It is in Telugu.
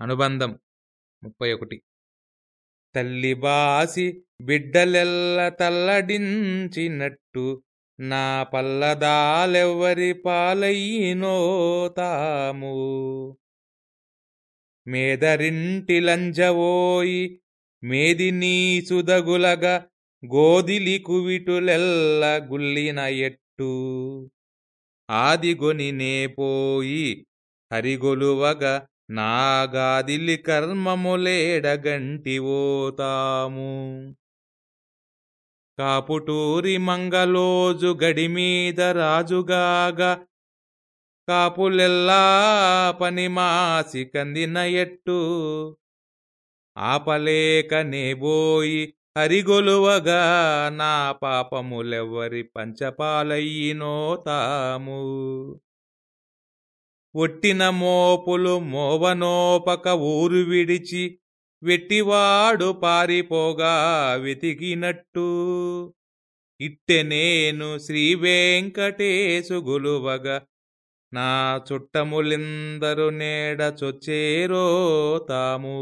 అనుబంధం ముప్పై ఒకటి తల్లి బాసి బిడ్డలెల్ల తల్లడించినట్టు నా పల్లదాలెవ్వరి పాలయ్యినో తాము. మేదరింటి లంజవోయి మేది నీ సుదగులగా గోదిలి కువిటులెల్ల గుల్లిన ఎట్టు. ఆదిగొని నేపోయి హరిగొలువగా నాగాదిలి కర్మములేడగంటివోతాము. కాపుటూరి మంగలోజు గడిమీద రాజుగాగా కాపులెల్లా పనిమాసి కందిన ఎట్టు. ఆపలేక నేబోయి హరిగొలువగా నా పాపములెవ్వరి పంచపాలయ్యినో తాము ఒట్టిన మోపులు మోవనోపక ఊరు విడిచి వెట్టివాడు పారిపోగా వెతికినట్టు. ఇట్టె నేను శ్రీ వెంకటేశు గులువగా నా చుట్టములిందరు నేడ చొచ్చేరో తాము.